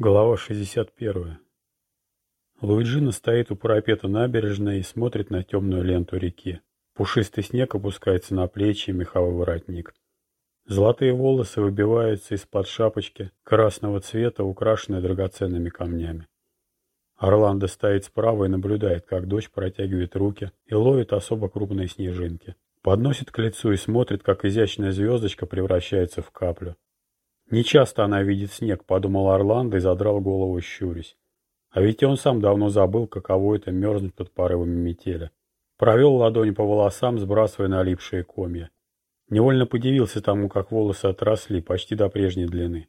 Глава 61. Луиджина стоит у парапета набережной и смотрит на темную ленту реки. Пушистый снег опускается на плечи и меховой воротник. Золотые волосы выбиваются из-под шапочки красного цвета, украшенной драгоценными камнями. Орландо стоит справа и наблюдает, как дочь протягивает руки и ловит особо крупные снежинки. Подносит к лицу и смотрит, как изящная звездочка превращается в каплю. Нечасто она видит снег, подумал Орландо и задрал голову, щурясь. А ведь он сам давно забыл, каково это мерзнуть под порывами метели. Провел ладонь по волосам, сбрасывая налипшие комья. Невольно подивился тому, как волосы отросли, почти до прежней длины.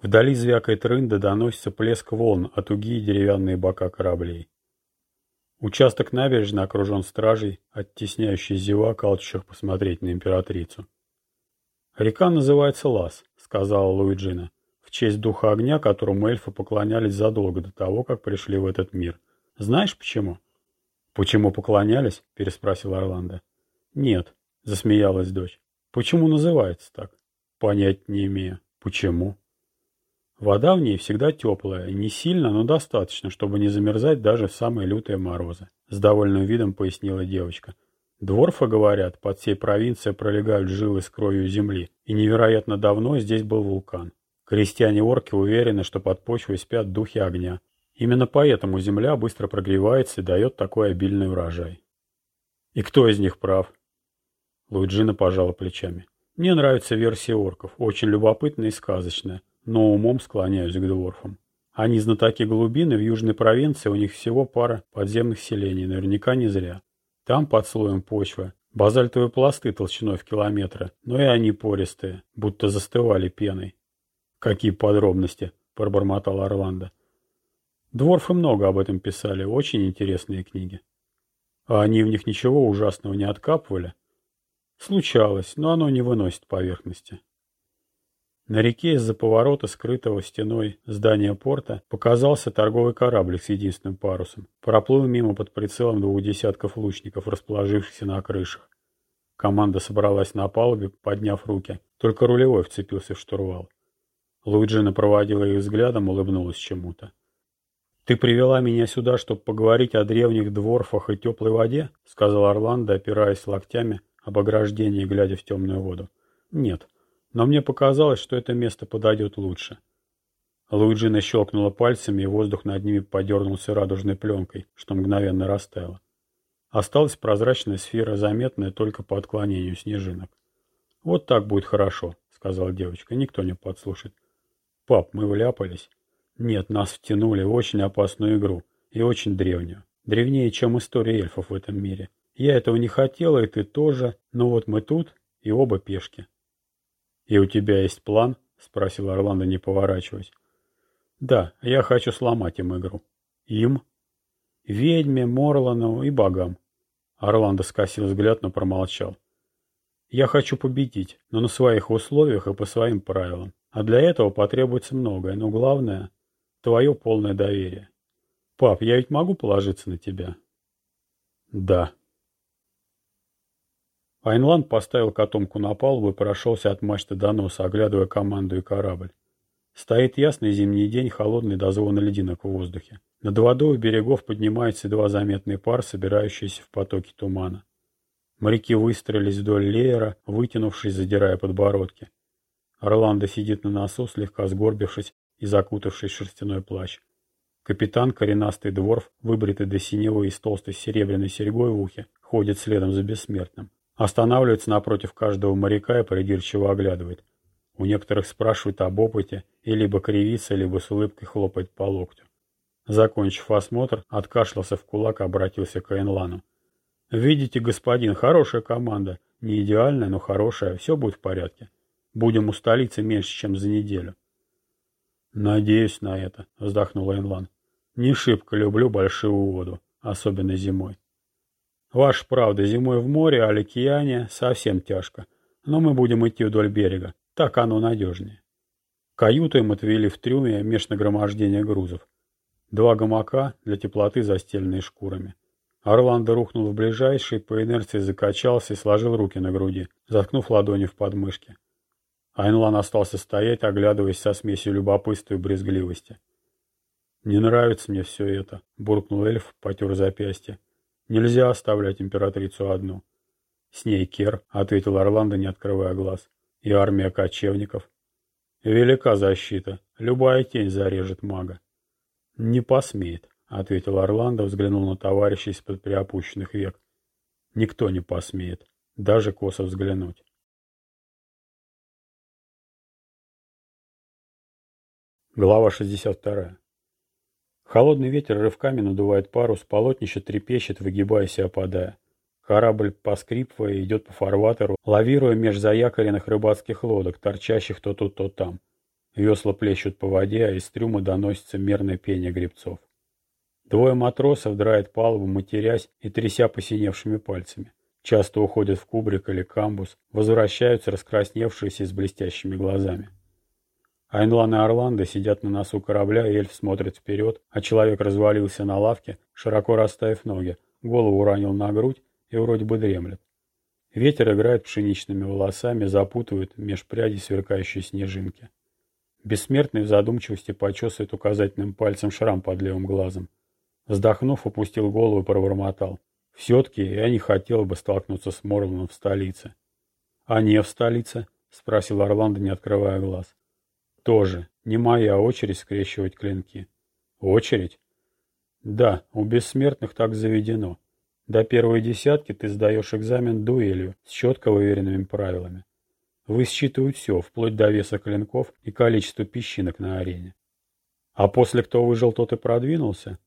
Вдали звякает рында, доносится плеск волн от уги и деревянные бока кораблей. Участок набережной окружен стражей, оттесняющий зевак, алчущих посмотреть на императрицу. Река называется Лас, сказала Луиджина, в честь духа огня, которому эльфы поклонялись задолго до того, как пришли в этот мир. Знаешь почему? Почему поклонялись? переспросил Орландо. Нет, засмеялась дочь. Почему называется так? Понять не имею. Почему? Вода в ней всегда теплая, не сильно, но достаточно, чтобы не замерзать даже в самые лютые морозы. С довольным видом пояснила девочка. Дворфы, говорят, под всей провинцией пролегают жилы с кровью земли, и невероятно давно здесь был вулкан. Крестьяне-орки уверены, что под почвой спят духи огня. Именно поэтому земля быстро прогревается и дает такой обильный урожай. И кто из них прав? Луиджина пожала плечами. Мне нравится версия орков, очень любопытная и сказочная, но умом склоняюсь к дворфам. Они знатоки глубины, в южной провинции у них всего пара подземных селений, наверняка не зря. Там, под слоем почвы, базальтовые пласты толщиной в километры, но и они пористые, будто застывали пеной. «Какие подробности!» – пробормотал Орландо. Дворфы много об этом писали, очень интересные книги. А они в них ничего ужасного не откапывали? Случалось, но оно не выносит поверхности. На реке из-за поворота, скрытого стеной здания порта, показался торговый корабль с единственным парусом. Проплыл мимо под прицелом двух десятков лучников, расположившихся на крышах. Команда собралась на палубе, подняв руки. Только рулевой вцепился в штурвал. Луиджина проводила их взглядом, улыбнулась чему-то. «Ты привела меня сюда, чтобы поговорить о древних дворфах и теплой воде?» — сказал Орландо, опираясь локтями об ограждение, глядя в темную воду. «Нет, но мне показалось, что это место подойдет лучше. Луиджина щелкнула пальцами, и воздух над ними подернулся радужной пленкой, что мгновенно растаяло. Осталась прозрачная сфера, заметная только по отклонению снежинок. «Вот так будет хорошо», — сказала девочка, — «никто не подслушает». «Пап, мы вляпались?» «Нет, нас втянули в очень опасную игру, и очень древнюю. Древнее, чем история эльфов в этом мире. Я этого не хотела, и ты тоже, но вот мы тут, и оба пешки. «И у тебя есть план?» — спросил Орландо, не поворачиваясь. «Да, я хочу сломать им игру». «Им?» «Ведьме, Морлану и богам». Орландо скосил взгляд, но промолчал. «Я хочу победить, но на своих условиях и по своим правилам. А для этого потребуется многое, но главное — твое полное доверие. Пап, я ведь могу положиться на тебя?» «Да», Айнланд поставил котомку на палубу и прошелся от мачты до носа, оглядывая команду и корабль. Стоит ясный зимний день, холодный до звона лединок в воздухе. Над водой у берегов поднимается едва заметный пар, собирающийся в потоке тумана. Моряки выстроились вдоль леера, вытянувшись, задирая подбородки. Орландо сидит на носу, слегка сгорбившись и закутавшись в шерстяной плащ. Капитан, коренастый дворф, выбритый до синевы и с толстой серебряной серьгой в ухе, ходит следом за бессмертным. Останавливается напротив каждого моряка и придирчиво оглядывает. У некоторых спрашивает об опыте и либо кривится, либо с улыбкой хлопает по локтю. Закончив осмотр, откашлялся в кулак и обратился к Эйнлану. «Видите, господин, хорошая команда. Не идеальная, но хорошая. Все будет в порядке. Будем у столицы меньше, чем за неделю». «Надеюсь на это», — вздохнул Эйнлан. «Не шибко люблю большую воду, особенно зимой. Ваша правда, зимой в море, а океане совсем тяжко. Но мы будем идти вдоль берега. Так оно надежнее. Каюту им отвели в трюме меж нагромождения грузов. Два гамака для теплоты, застеленные шкурами. Орландо рухнул в ближайший, по инерции закачался и сложил руки на груди, заткнув ладони в подмышки. Айнлан остался стоять, оглядываясь со смесью любопытства и брезгливости. «Не нравится мне все это», — буркнул эльф, потер запястье. «Нельзя оставлять императрицу одну». «С ней Кер», — ответил Орландо, не открывая глаз. «И армия кочевников». «Велика защита. Любая тень зарежет мага». «Не посмеет», — ответил Орландо, взглянул на товарища из-под приопущенных век. «Никто не посмеет, даже косо взглянуть». Глава 62. Холодный ветер рывками надувает парус, полотнище трепещет, выгибаясь и опадая. Корабль, поскрипывая, идет по фарватеру, лавируя меж заякоренных рыбацких лодок, торчащих то тут, то там. Весла плещут по воде, а из трюма доносится мерное пение гребцов. Двое матросов драют палубу, матерясь и тряся посиневшими пальцами. Часто уходят в кубрик или камбус, возвращаются раскрасневшиеся с блестящими глазами. Айнлан и Орландо сидят на носу корабля, эльф смотрит вперед, а человек развалился на лавке, широко расставив ноги, голову уронил на грудь и вроде бы дремлет. Ветер играет пшеничными волосами, запутывает меж прядей сверкающие снежинки. Бессмертный в задумчивости почесывает указательным пальцем шрам под левым глазом. Вздохнув, опустил голову и пробормотал. Все-таки я не хотел бы столкнуться с Морланом в столице. — А не в столице? — спросил Орландо, не открывая глаз. Тоже. Не моя очередь скрещивать клинки. Очередь? Да, у бессмертных так заведено. До первой десятки ты сдаешь экзамен дуэлью с четко выверенными правилами. Высчитывают все, вплоть до веса клинков и количества песчинок на арене. А после кто выжил, тот и продвинулся?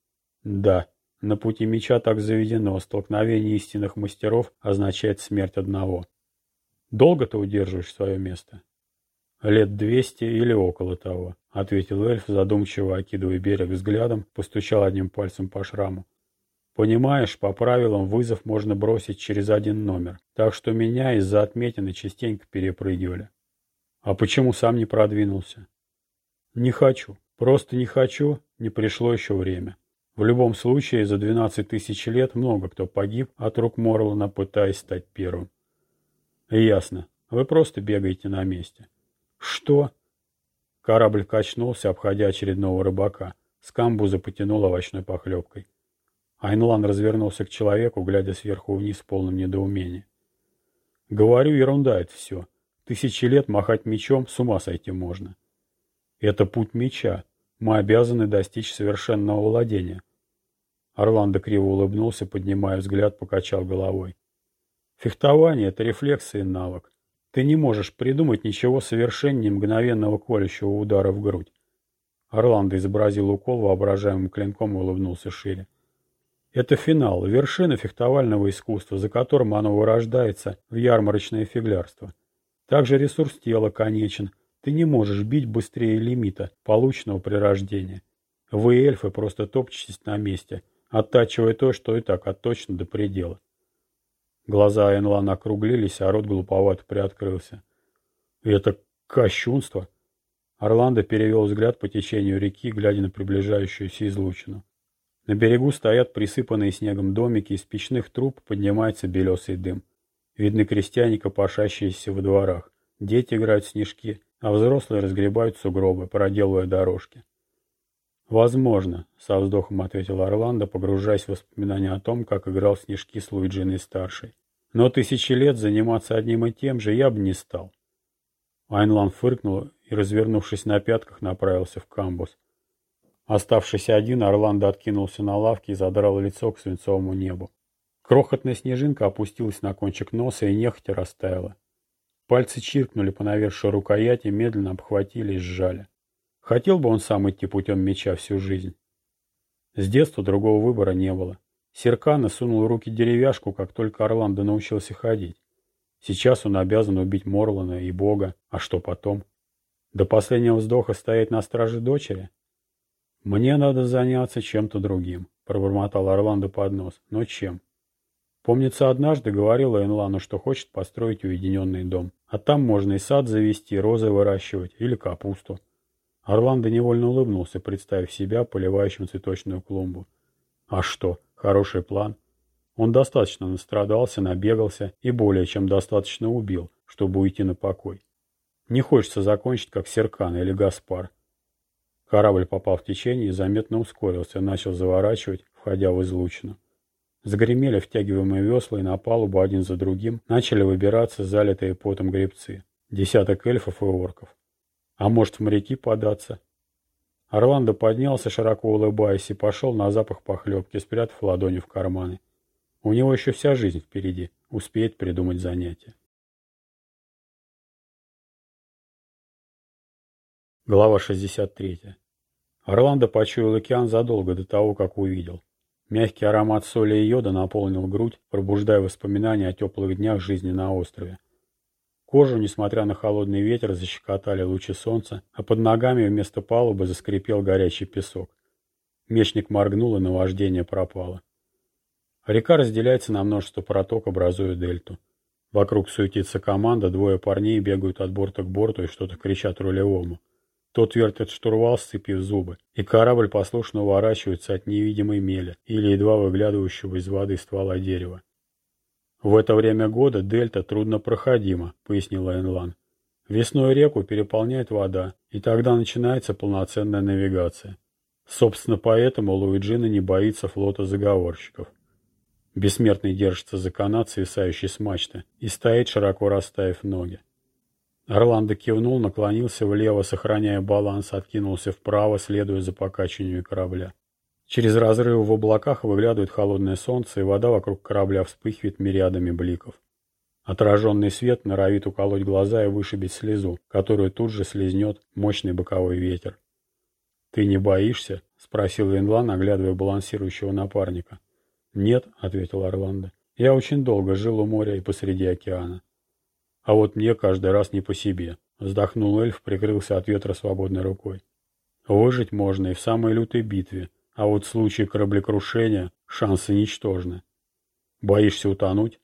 Да, на пути меча так заведено, столкновение истинных мастеров означает смерть одного. Долго ты удерживаешь свое место? «Лет двести или около того», — ответил эльф, задумчиво окидывая берег взглядом, постучал одним пальцем по шраму. «Понимаешь, по правилам вызов можно бросить через один номер, так что меня из-за отметины частенько перепрыгивали». «А почему сам не продвинулся?» «Не хочу. Просто не хочу, не пришло еще время. В любом случае, за двенадцать тысяч лет много кто погиб от рук Морлана, пытаясь стать первым». «Ясно. Вы просто бегаете на месте». «Что?» Корабль качнулся, обходя очередного рыбака. С камбуза потянул овощной похлебкой. Айнлан развернулся к человеку, глядя сверху вниз в полном недоумении. «Говорю, ерунда это все. Тысячи лет махать мечом с ума сойти можно. Это путь меча. Мы обязаны достичь совершенного владения». Орландо криво улыбнулся, поднимая взгляд, покачал головой. «Фехтование — это рефлексы и навык. Ты не можешь придумать ничего совершеннее мгновенного колющего удара в грудь. Орландо изобразил укол воображаемым клинком и улыбнулся шире. Это финал, вершина фехтовального искусства, за которым оно вырождается в ярмарочное фиглярство. Также ресурс тела конечен. Ты не можешь бить быстрее лимита, полученного при рождении. Вы, эльфы, просто топчетесь на месте, оттачивая то, что и так отточено до предела. Глаза Энлана округлились, а рот глуповато приоткрылся. «Это кощунство!» Орландо перевел взгляд по течению реки, глядя на приближающуюся излучину. На берегу стоят присыпанные снегом домики, из печных труб поднимается белесый дым. Видны крестьяне, копошащиеся во дворах. Дети играют в снежки, а взрослые разгребают сугробы, проделывая дорожки. «Возможно», — со вздохом ответил Орландо, погружаясь в воспоминания о том, как играл снежки с Луиджиной-старшей. «Но тысячи лет заниматься одним и тем же я бы не стал». Айнлан фыркнул и, развернувшись на пятках, направился в камбус. Оставшись один, Орландо откинулся на лавке и задрал лицо к свинцовому небу. Крохотная снежинка опустилась на кончик носа и нехотя растаяла. Пальцы чиркнули по навершию рукояти, медленно обхватили и сжали. Хотел бы он сам идти путем меча всю жизнь. С детства другого выбора не было. Серкана сунул руки деревяшку, как только Орландо научился ходить. Сейчас он обязан убить Морлана и Бога, а что потом? До последнего вздоха стоять на страже дочери? Мне надо заняться чем-то другим, пробормотал Орландо под нос. Но чем? Помнится, однажды говорила Энлану, что хочет построить уединенный дом. А там можно и сад завести, розы выращивать или капусту. Орландо невольно улыбнулся, представив себя поливающим цветочную клумбу. А что, хороший план. Он достаточно настрадался, набегался и более чем достаточно убил, чтобы уйти на покой. Не хочется закончить, как Серкан или Гаспар. Корабль попал в течение и заметно ускорился, начал заворачивать, входя в излучину. Загремели втягиваемые весла, и на палубу один за другим начали выбираться залитые потом гребцы. Десяток эльфов и орков. А может, в моряки податься? Орландо поднялся, широко улыбаясь, и пошел на запах похлебки, спрятав ладони в карманы. У него еще вся жизнь впереди, успеет придумать занятие. Глава 63. Орландо почуял океан задолго до того, как увидел. Мягкий аромат соли и йода наполнил грудь, пробуждая воспоминания о теплых днях жизни на острове. Кожу, несмотря на холодный ветер, защекотали лучи солнца, а под ногами вместо палубы заскрипел горячий песок. Мечник моргнул, и наваждение пропало. Река разделяется на множество проток, образуя дельту. Вокруг суетится команда, двое парней бегают от борта к борту и что-то кричат рулевому. Тот вертит штурвал, сцепив зубы, и корабль послушно уворачивается от невидимой мели или едва выглядывающего из воды ствола дерева. «В это время года дельта труднопроходима», — пояснила Энлан. «Весной реку переполняет вода, и тогда начинается полноценная навигация. Собственно, поэтому Луиджина не боится флота заговорщиков. Бессмертный держится за канат, свисающий с мачты, и стоит, широко расставив ноги. Орландо кивнул, наклонился влево, сохраняя баланс, откинулся вправо, следуя за покачиванию корабля. Через разрывы в облаках выглядывает холодное солнце, и вода вокруг корабля вспыхивает мириадами бликов. Отраженный свет норовит уколоть глаза и вышибить слезу, которую тут же слезнет мощный боковой ветер. «Ты не боишься?» — спросил Венлан, оглядывая балансирующего напарника. «Нет», — ответил Орландо. «Я очень долго жил у моря и посреди океана. А вот мне каждый раз не по себе. Вздохнул эльф, прикрылся от ветра свободной рукой. Выжить можно и в самой лютой битве, а вот в случае кораблекрушения шансы ничтожны. Боишься утонуть?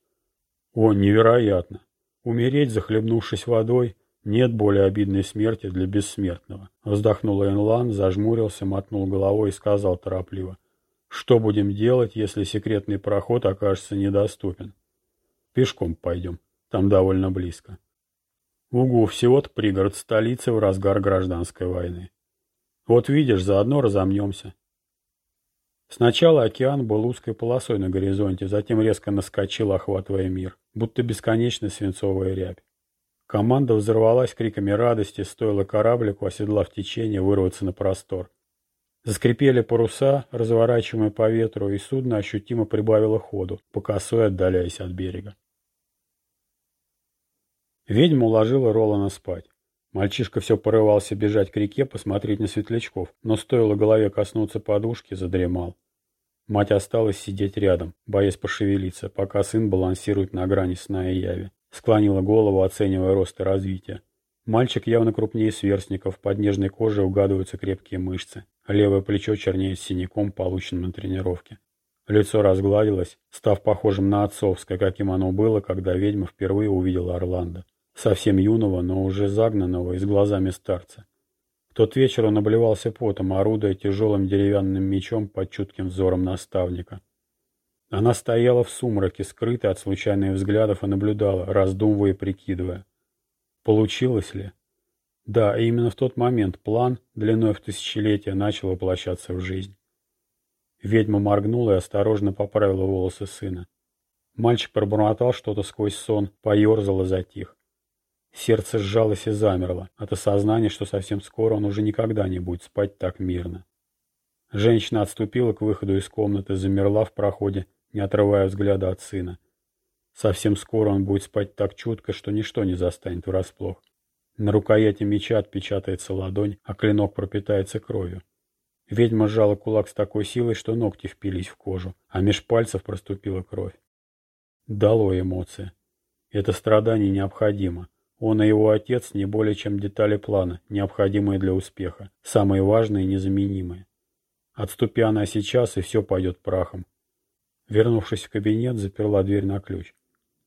О, невероятно! Умереть, захлебнувшись водой, нет более обидной смерти для бессмертного. Вздохнул Энлан, зажмурился, мотнул головой и сказал торопливо. Что будем делать, если секретный проход окажется недоступен? Пешком пойдем. Там довольно близко. Угу, всего-то пригород столицы в разгар гражданской войны. Вот видишь, заодно разомнемся. Сначала океан был узкой полосой на горизонте, затем резко наскочил, охватывая мир, будто бесконечная свинцовая рябь. Команда взорвалась криками радости, стоило кораблику, оседлав течение, вырваться на простор. Заскрипели паруса, разворачиваемые по ветру, и судно ощутимо прибавило ходу, по косой отдаляясь от берега. Ведьма уложила Ролана спать. Мальчишка все порывался бежать к реке, посмотреть на светлячков, но стоило голове коснуться подушки, задремал. Мать осталась сидеть рядом, боясь пошевелиться, пока сын балансирует на грани сна и яви. Склонила голову, оценивая рост и развитие. Мальчик явно крупнее сверстников, под нежной кожей угадываются крепкие мышцы. Левое плечо чернеет синяком, полученным на тренировке. Лицо разгладилось, став похожим на отцовское, каким оно было, когда ведьма впервые увидела Орландо совсем юного, но уже загнанного и с глазами старца. В тот вечер он обливался потом, орудуя тяжелым деревянным мечом под чутким взором наставника. Она стояла в сумраке, скрытая от случайных взглядов, и наблюдала, раздумывая и прикидывая. Получилось ли? Да, именно в тот момент план, длиной в тысячелетие, начал воплощаться в жизнь. Ведьма моргнула и осторожно поправила волосы сына. Мальчик пробормотал что-то сквозь сон, поерзал и затих. Сердце сжалось и замерло от осознания, что совсем скоро он уже никогда не будет спать так мирно. Женщина отступила к выходу из комнаты, замерла в проходе, не отрывая взгляда от сына. Совсем скоро он будет спать так чутко, что ничто не застанет врасплох. На рукояти меча отпечатается ладонь, а клинок пропитается кровью. Ведьма сжала кулак с такой силой, что ногти впились в кожу, а меж пальцев проступила кровь. Дало эмоции. Это страдание необходимо. Он и его отец не более чем детали плана, необходимые для успеха, самые важные и незаменимые. Отступи она сейчас, и все пойдет прахом. Вернувшись в кабинет, заперла дверь на ключ.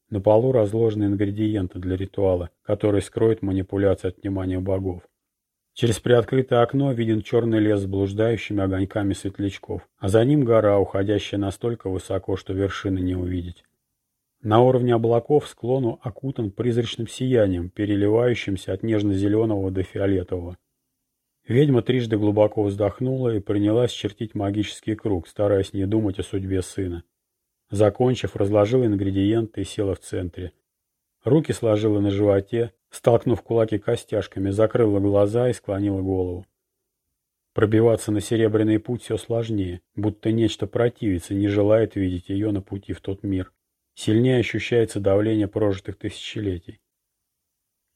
На полу разложены ингредиенты для ритуала, который скроет манипуляции от внимания богов. Через приоткрытое окно виден черный лес с блуждающими огоньками светлячков, а за ним гора, уходящая настолько высоко, что вершины не увидеть. На уровне облаков склон окутан призрачным сиянием, переливающимся от нежно-зеленого до фиолетового. Ведьма трижды глубоко вздохнула и принялась чертить магический круг, стараясь не думать о судьбе сына. Закончив, разложила ингредиенты и села в центре. Руки сложила на животе, столкнув кулаки костяшками, закрыла глаза и склонила голову. Пробиваться на серебряный путь все сложнее, будто нечто противится, не желает видеть ее на пути в тот мир. Сильнее ощущается давление прожитых тысячелетий.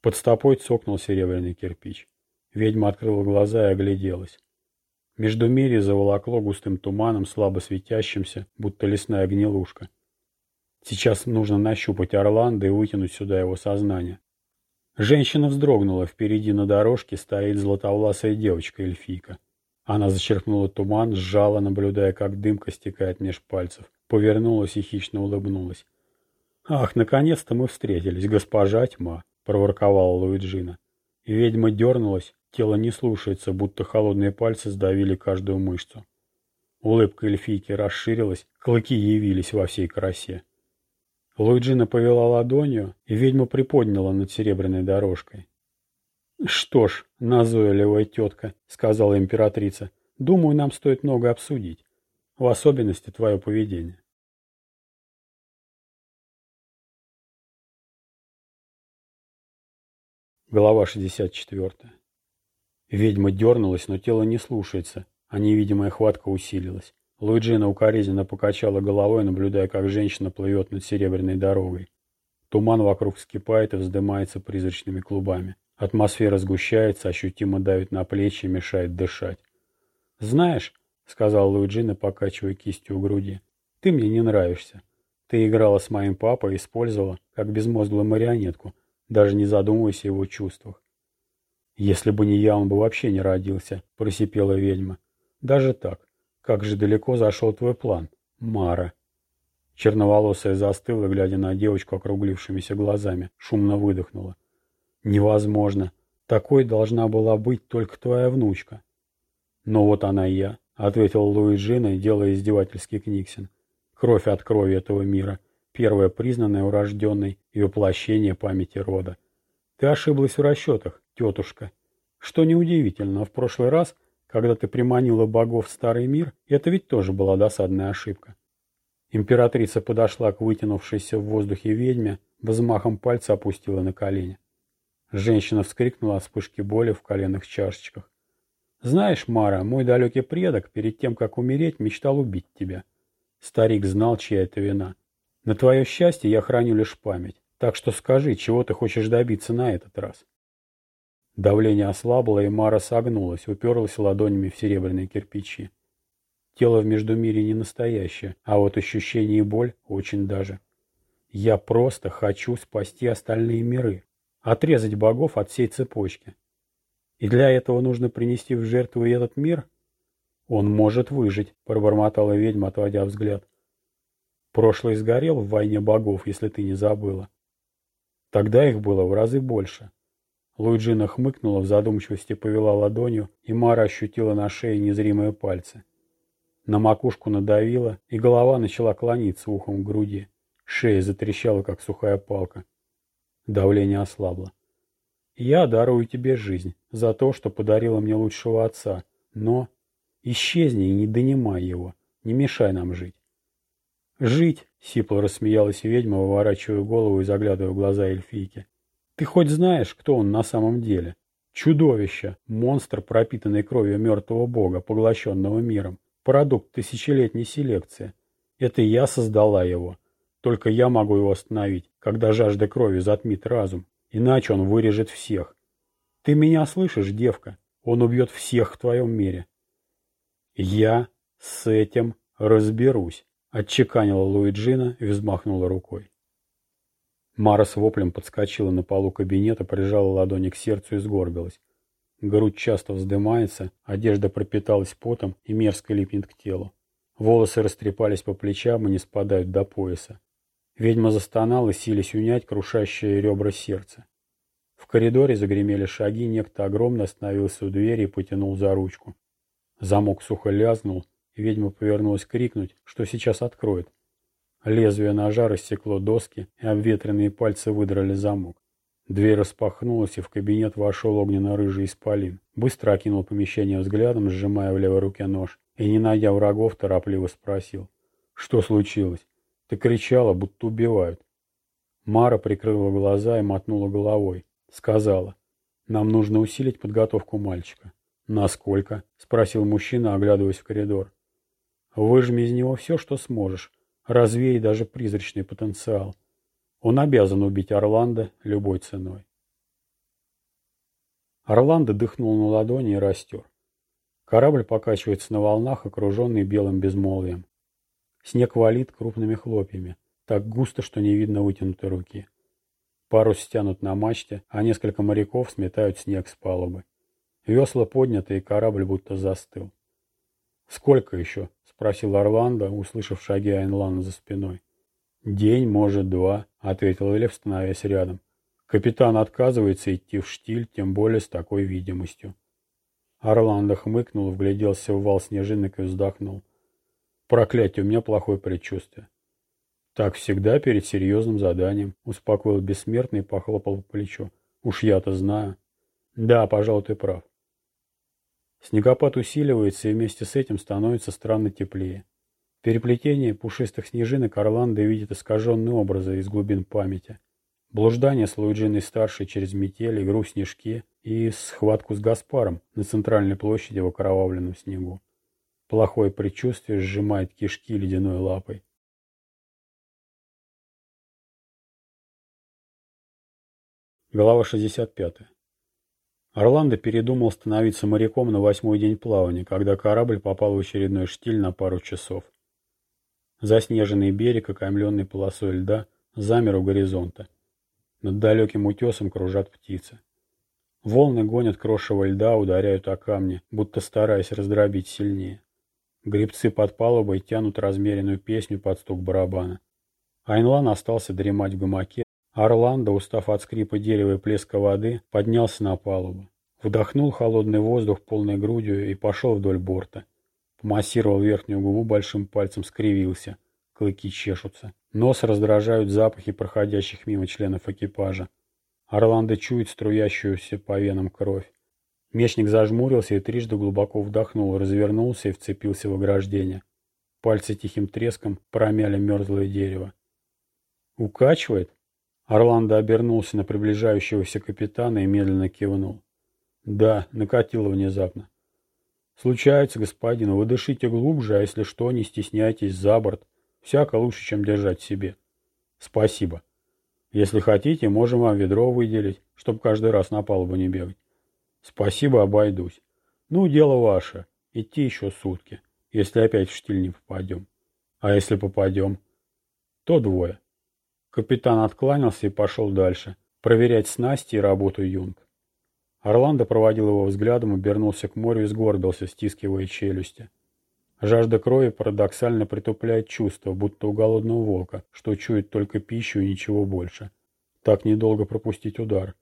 Под стопой цокнул серебряный кирпич. Ведьма открыла глаза и огляделась. Между мире заволокло густым туманом, слабо светящимся, будто лесная гнилушка. Сейчас нужно нащупать Орландо и вытянуть сюда его сознание. Женщина вздрогнула, впереди на дорожке стоит златовласая девочка-эльфийка. Она зачерпнула туман, сжала, наблюдая, как дымка стекает меж пальцев. Повернулась и хищно улыбнулась. «Ах, наконец-то мы встретились, госпожа тьма!» — проворковала Луиджина. Ведьма дернулась, тело не слушается, будто холодные пальцы сдавили каждую мышцу. Улыбка эльфийки расширилась, клыки явились во всей красе. Луиджина повела ладонью, и ведьма приподняла над серебряной дорожкой. «Что ж, назойливая тетка», — сказала императрица, — «думаю, нам стоит много обсудить, в особенности твое поведение». Глава 64. Ведьма дернулась, но тело не слушается, а невидимая хватка усилилась. Луиджина укоризненно покачала головой, наблюдая, как женщина плывет над серебряной дорогой. Туман вокруг вскипает и вздымается призрачными клубами. Атмосфера сгущается, ощутимо давит на плечи и мешает дышать. «Знаешь», — сказал Луиджина, покачивая кистью у груди, — «ты мне не нравишься. Ты играла с моим папой использовала, как безмозглую марионетку, даже не задумываясь о его чувствах. «Если бы не я, он бы вообще не родился», — просипела ведьма. «Даже так. Как же далеко зашел твой план, Мара?» Черноволосая застыла, глядя на девочку округлившимися глазами, шумно выдохнула. Невозможно. Такой должна была быть только твоя внучка. Но вот она и я, ответил Луиджина, делая издевательский книгсин. Кровь от крови этого мира. Первая признанная урожденной и воплощение памяти рода. Ты ошиблась в расчетах, тетушка. Что неудивительно, в прошлый раз, когда ты приманила богов в старый мир, это ведь тоже была досадная ошибка. Императрица подошла к вытянувшейся в воздухе ведьме, взмахом пальца опустила на колени. Женщина вскрикнула от вспышки боли в коленных чашечках. «Знаешь, Мара, мой далекий предок перед тем, как умереть, мечтал убить тебя. Старик знал, чья это вина. На твое счастье я храню лишь память, так что скажи, чего ты хочешь добиться на этот раз?» Давление ослабло, и Мара согнулась, уперлась ладонями в серебряные кирпичи. Тело в Междумире не настоящее, а вот ощущение и боль очень даже. Я просто хочу спасти остальные миры отрезать богов от всей цепочки. И для этого нужно принести в жертву этот мир? Он может выжить, пробормотала ведьма, отводя взгляд. Прошлый сгорел в войне богов, если ты не забыла. Тогда их было в разы больше. Луиджина хмыкнула в задумчивости, повела ладонью, и Мара ощутила на шее незримые пальцы. На макушку надавила, и голова начала клониться ухом к груди. Шея затрещала, как сухая палка. Давление ослабло. «Я дарую тебе жизнь за то, что подарила мне лучшего отца, но исчезни и не донимай его, не мешай нам жить». «Жить?» — сипло рассмеялась ведьма, выворачивая голову и заглядывая в глаза эльфийки. «Ты хоть знаешь, кто он на самом деле? Чудовище, монстр, пропитанный кровью мертвого бога, поглощенного миром, продукт тысячелетней селекции. Это я создала его, только я могу его остановить, когда жажда крови затмит разум, иначе он вырежет всех. Ты меня слышишь, девка? Он убьет всех в твоем мире. Я с этим разберусь, отчеканила Луиджина и взмахнула рукой. Мара с воплем подскочила на полу кабинета, прижала ладони к сердцу и сгорбилась. Грудь часто вздымается, одежда пропиталась потом и мерзко липнет к телу. Волосы растрепались по плечам и не спадают до пояса. Ведьма застонала, силясь унять крушащее ребра сердца. В коридоре загремели шаги, некто огромный остановился у двери и потянул за ручку. Замок сухо лязнул, и ведьма повернулась крикнуть, что сейчас откроет. Лезвие ножа рассекло доски, и обветренные пальцы выдрали замок. Дверь распахнулась, и в кабинет вошел огненно-рыжий исполин. Быстро окинул помещение взглядом, сжимая в левой руке нож, и, не найдя врагов, торопливо спросил. «Что случилось? Ты кричала, будто убивают». Мара прикрыла глаза и мотнула головой. Сказала. «Нам нужно усилить подготовку мальчика». «Насколько?» — спросил мужчина, оглядываясь в коридор. «Выжми из него все, что сможешь. Развей даже призрачный потенциал. Он обязан убить Орландо любой ценой». Орландо дыхнул на ладони и растер. Корабль покачивается на волнах, окруженный белым безмолвием. Снег валит крупными хлопьями, так густо, что не видно вытянутой руки. Парус стянут на мачте, а несколько моряков сметают снег с палубы. Весла подняты, и корабль будто застыл. «Сколько еще?» — спросил Орландо, услышав шаги Айнлана за спиной. «День, может, два», — ответил Элев, становясь рядом. «Капитан отказывается идти в штиль, тем более с такой видимостью». Орландо хмыкнул, вгляделся в вал снежинок и вздохнул. «Проклятие, у меня плохое предчувствие». «Так всегда перед серьезным заданием», — успокоил бессмертный и похлопал по плечу. «Уж я-то знаю». «Да, пожалуй, ты прав. Снегопад усиливается и вместе с этим становится странно теплее. Переплетение пушистых снежинок Орландо видит искаженные образы из глубин памяти. Блуждание с Луиджиной-старшей через метель, игру в снежки и схватку с Гаспаром на центральной площади в окровавленном снегу. Плохое предчувствие сжимает кишки ледяной лапой. Глава 65. Орландо передумал становиться моряком на восьмой день плавания, когда корабль попал в очередной штиль на пару часов. Заснеженный берег, окаймленный полосой льда, замер у горизонта. Над далеким утесом кружат птицы. Волны гонят крошево льда, ударяют о камни, будто стараясь раздробить сильнее. Гребцы под палубой тянут размеренную песню под стук барабана. Айнлан остался дремать в гамаке, Орландо, устав от скрипа дерева и плеска воды, поднялся на палубу. Вдохнул холодный воздух полной грудью и пошел вдоль борта. Помассировал верхнюю губу большим пальцем, скривился. Клыки чешутся. Нос раздражают запахи проходящих мимо членов экипажа. Орландо чует струящуюся по венам кровь. Мечник зажмурился и трижды глубоко вдохнул, развернулся и вцепился в ограждение. Пальцы тихим треском промяли мерзлое дерево. «Укачивает?» Орландо обернулся на приближающегося капитана и медленно кивнул. «Да, накатило внезапно». «Случается, господин, вы дышите глубже, а если что, не стесняйтесь за борт. Всяко лучше, чем держать себе». «Спасибо. Если хотите, можем вам ведро выделить, чтобы каждый раз на палубу не бегать». «Спасибо, обойдусь. Ну, дело ваше. Идти еще сутки, если опять в штиль не попадем. А если попадем?» «То двое». Капитан откланялся и пошел дальше, проверять снасти и работу юнг. Орландо проводил его взглядом, обернулся к морю и сгорбился, стискивая челюсти. Жажда крови парадоксально притупляет чувство, будто у голодного волка, что чует только пищу и ничего больше. Так недолго пропустить удар.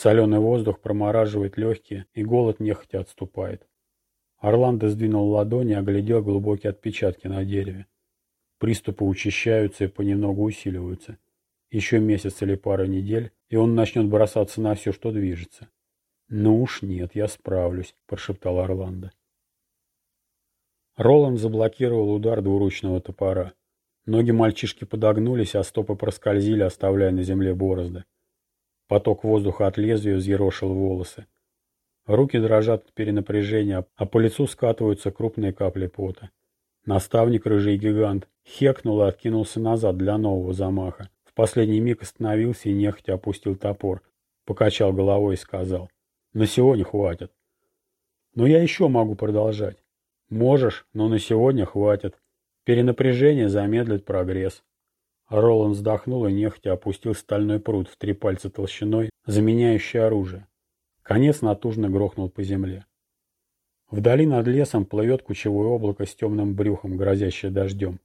Соленый воздух промораживает легкие, и голод нехотя отступает. Орландо сдвинул ладони и оглядел глубокие отпечатки на дереве. Приступы учащаются и понемногу усиливаются. Еще месяц или пара недель, и он начнет бросаться на все, что движется. «Ну уж нет, я справлюсь», — прошептал Орландо. Роланд заблокировал удар двуручного топора. Ноги мальчишки подогнулись, а стопы проскользили, оставляя на земле борозды. Поток воздуха от лезвия взъерошил волосы. Руки дрожат от перенапряжения, а по лицу скатываются крупные капли пота. Наставник, рыжий гигант, хекнул и откинулся назад для нового замаха. В последний миг остановился и нехотя опустил топор. Покачал головой и сказал. На сегодня хватит. Но я еще могу продолжать. Можешь, но на сегодня хватит. Перенапряжение замедлит прогресс. Роланд вздохнул и нехотя опустил стальной пруд в три пальца толщиной, заменяющий оружие. Конец натужно грохнул по земле. Вдали над лесом плывет кучевое облако с темным брюхом, грозящее дождем.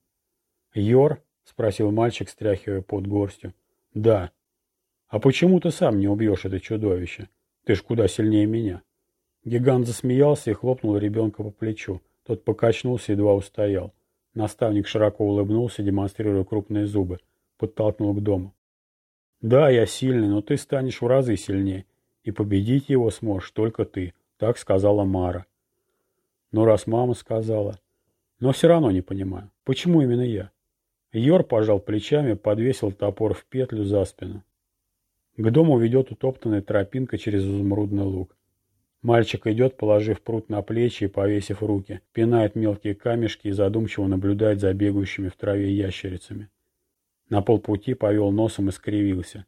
«Йор?» — спросил мальчик, стряхивая под горстью. «Да». «А почему ты сам не убьешь это чудовище? Ты ж куда сильнее меня». Гигант засмеялся и хлопнул ребенка по плечу. Тот покачнулся и едва устоял. Наставник широко улыбнулся, демонстрируя крупные зубы. Подтолкнул к дому. Да, я сильный, но ты станешь в разы сильнее, и победить его сможешь только ты, так сказала Мара. Но раз мама сказала... Но все равно не понимаю, почему именно я? Йор пожал плечами, подвесил топор в петлю за спину. К дому ведет утоптанная тропинка через изумрудный луг. Мальчик идет, положив пруд на плечи и повесив руки, пинает мелкие камешки и задумчиво наблюдает за бегающими в траве ящерицами. На полпути повел носом и скривился.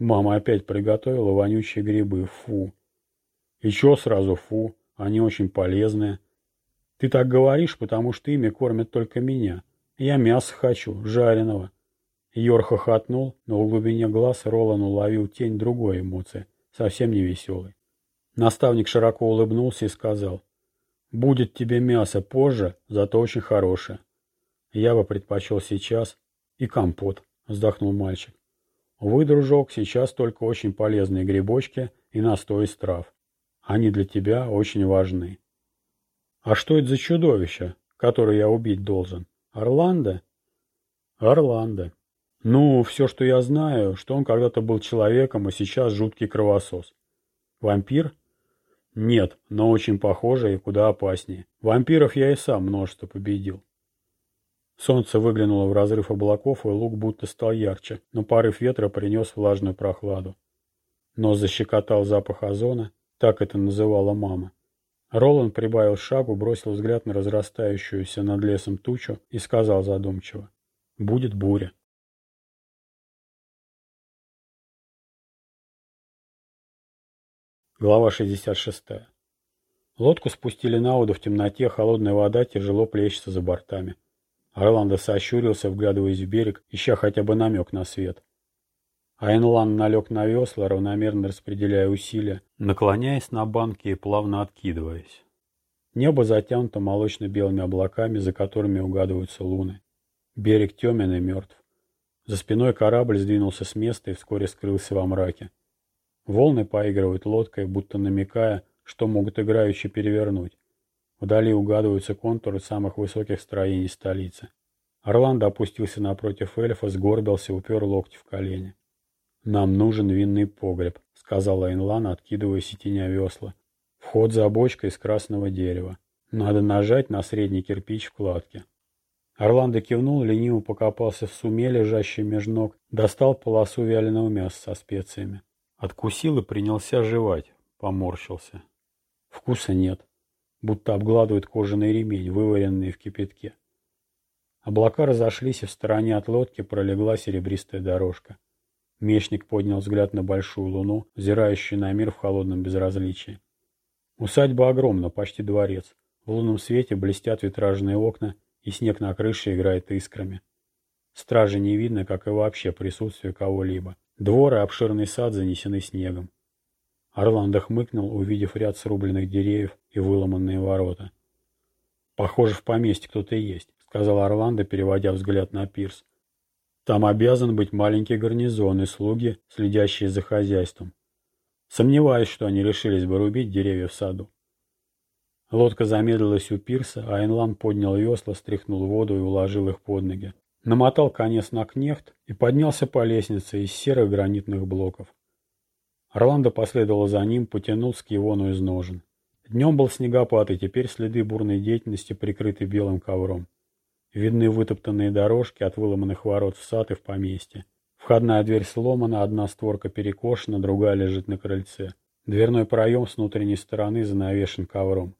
Мама опять приготовила вонючие грибы. Фу. И чё сразу фу? Они очень полезные. Ты так говоришь, потому что ими кормят только меня. Я мясо хочу, жареного. Йор хохотнул, но в глубине глаз Ролан уловил тень другой эмоции, совсем не веселой. Наставник широко улыбнулся и сказал, «Будет тебе мясо позже, зато очень хорошее. Я бы предпочел сейчас и компот», — вздохнул мальчик. «Вы, дружок, сейчас только очень полезные грибочки и настой из трав. Они для тебя очень важны». «А что это за чудовище, которое я убить должен? Орландо?» «Орландо. Ну, все, что я знаю, что он когда-то был человеком, а сейчас жуткий кровосос. Вампир? Нет, но очень похоже и куда опаснее. Вампиров я и сам множество победил. Солнце выглянуло в разрыв облаков, и луг будто стал ярче, но порыв ветра принес влажную прохладу. Нос защекотал запах озона, так это называла мама. Роланд прибавил шагу, бросил взгляд на разрастающуюся над лесом тучу и сказал задумчиво. «Будет буря». Глава 66. Лодку спустили на воду в темноте, холодная вода тяжело плещется за бортами. Орландо сощурился, вглядываясь в берег, ища хотя бы намек на свет. Айнлан налег на весла, равномерно распределяя усилия, наклоняясь на банки и плавно откидываясь. Небо затянуто молочно-белыми облаками, за которыми угадываются луны. Берег темен и мертв. За спиной корабль сдвинулся с места и вскоре скрылся во мраке. Волны поигрывают лодкой, будто намекая, что могут играючи перевернуть. Вдали угадываются контуры самых высоких строений столицы. Орландо опустился напротив эльфа, сгорбился, упер локти в колени. «Нам нужен винный погреб», — сказала Эйнлан, откидываясь и теня весла. «Вход за бочкой из красного дерева. Надо нажать на средний кирпич в кладке». Орландо кивнул, лениво покопался в суме, лежащей меж ног, достал полосу вяленого мяса со специями. Откусил и принялся жевать, поморщился. Вкуса нет, будто обгладывает кожаный ремень, вываренный в кипятке. Облака разошлись, и в стороне от лодки пролегла серебристая дорожка. Мечник поднял взгляд на большую луну, взирающую на мир в холодном безразличии. Усадьба огромна, почти дворец. В лунном свете блестят витражные окна, и снег на крыше играет искрами. Стражи не видно, как и вообще присутствие кого-либо. Двор и обширный сад занесены снегом. Орландо хмыкнул, увидев ряд срубленных деревьев и выломанные ворота. «Похоже, в поместье кто-то есть», — сказал Орландо, переводя взгляд на пирс. «Там обязан быть маленький гарнизон и слуги, следящие за хозяйством. Сомневаюсь, что они решились бы рубить деревья в саду». Лодка замедлилась у пирса, а Энлан поднял весла, стряхнул воду и уложил их под ноги. Намотал конец на кнехт и поднялся по лестнице из серых гранитных блоков. Орландо последовал за ним, потянул скивону из ножен. Днем был снегопад, и теперь следы бурной деятельности прикрыты белым ковром. Видны вытоптанные дорожки от выломанных ворот в сад и в поместье. Входная дверь сломана, одна створка перекошена, другая лежит на крыльце. Дверной проем с внутренней стороны занавешен ковром.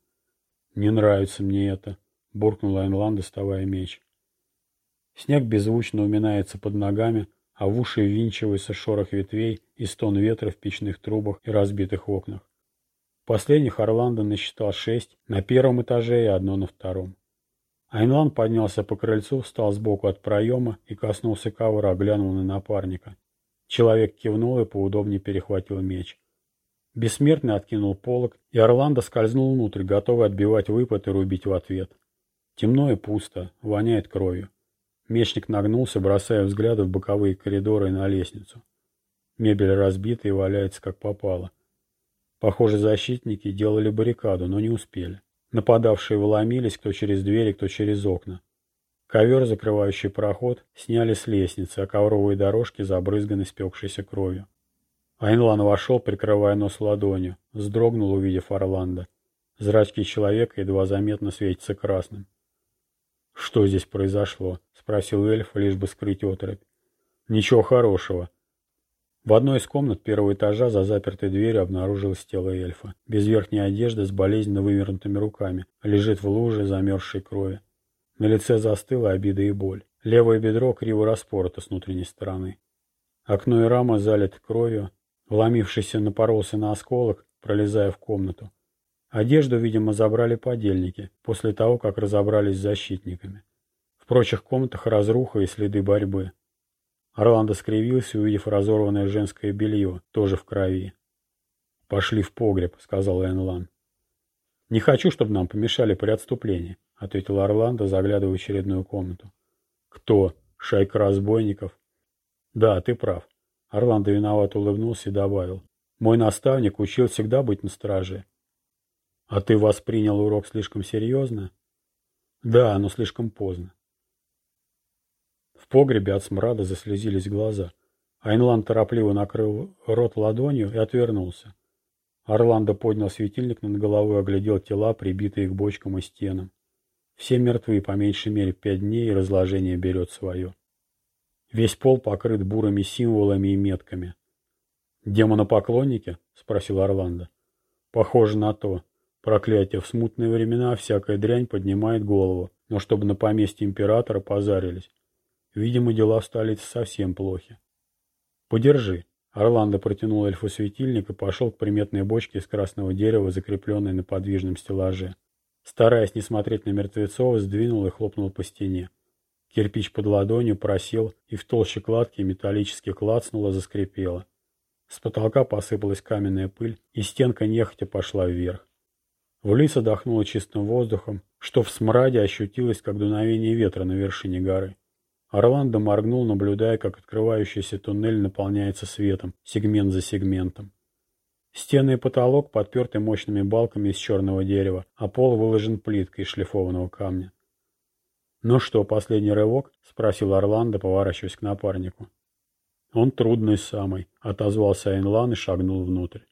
«Не нравится мне это», — буркнул Айнлан, доставая меч. Снег беззвучно уминается под ногами, а в уши ввинчивается шорох ветвей и стон ветра в печных трубах и разбитых окнах. Последних Орландо насчитал шесть на первом этаже и одно на втором. Айнлан поднялся по крыльцу, встал сбоку от проема и коснулся ковра, глянул на напарника. Человек кивнул и поудобнее перехватил меч. Бессмертный откинул полог, и Орландо скользнул внутрь, готовый отбивать выпад и рубить в ответ. Темно и пусто, воняет кровью. Мечник нагнулся, бросая взгляды в боковые коридоры и на лестницу. Мебель разбита и валяется как попало. Похоже, защитники делали баррикаду, но не успели. Нападавшие вломились кто через двери, кто через окна. Ковер, закрывающий проход, сняли с лестницы, а ковровые дорожки забрызганы спекшейся кровью. Айнлан вошел, прикрывая нос ладонью, вздрогнул, увидев Орландо. Зрачки человека едва заметно светятся красным. «Что здесь произошло?» — спросил эльф, лишь бы скрыть оторопь. «Ничего хорошего». В одной из комнат первого этажа за запертой дверью обнаружилось тело эльфа. Без верхней одежды, с болезненно вывернутыми руками. Лежит в луже замерзшей крови. На лице застыла обида и боль. Левое бедро криво распорото с внутренней стороны. Окно и рама залиты кровью. Вломившийся напоролся на осколок, пролезая в комнату. Одежду, видимо, забрали подельники, после того, как разобрались с защитниками. Прочих комнатах разруха и следы борьбы. Орландо скривился, увидев разорванное женское белье, тоже в крови. «Пошли в погреб», — сказал Энлан. «Не хочу, чтобы нам помешали при отступлении», — ответил Орландо, заглядывая в очередную комнату. «Кто? Шайка разбойников?» «Да, ты прав». Орландо виновато улыбнулся и добавил. «Мой наставник учил всегда быть на страже». «А ты воспринял урок слишком серьезно?» «Да, но слишком поздно». Погребе от смрада заслезились глаза. Айнлан торопливо накрыл рот ладонью и отвернулся. Орландо поднял светильник над головой и оглядел тела, прибитые к бочкам и стенам. Все мертвы, по меньшей мере пять дней, и разложение берет свое. Весь пол покрыт бурыми символами и метками. «Демонопоклонники?» — спросил Орландо. «Похоже на то. Проклятие, в смутные времена всякая дрянь поднимает голову, но чтобы на поместье императора позарились. Видимо, дела в столице совсем плохи. «Подержи». Орландо протянул эльфу светильник и пошел к приметной бочке из красного дерева, закрепленной на подвижном стеллаже. Стараясь не смотреть на мертвецов, сдвинул и хлопнул по стене. Кирпич под ладонью просел, и в толще кладки металлически клацнуло, заскрипело. С потолка посыпалась каменная пыль, и стенка нехотя пошла вверх. В лицо дохнуло чистым воздухом, что в смраде ощутилось, как дуновение ветра на вершине горы. Орландо моргнул, наблюдая, как открывающийся туннель наполняется светом, сегмент за сегментом. Стены и потолок подперты мощными балками из черного дерева, а пол выложен плиткой из шлифованного камня. «Ну что, последний рывок?» — спросил Орландо, поворачиваясь к напарнику. «Он трудный самый», — отозвался Айнлан и шагнул внутрь.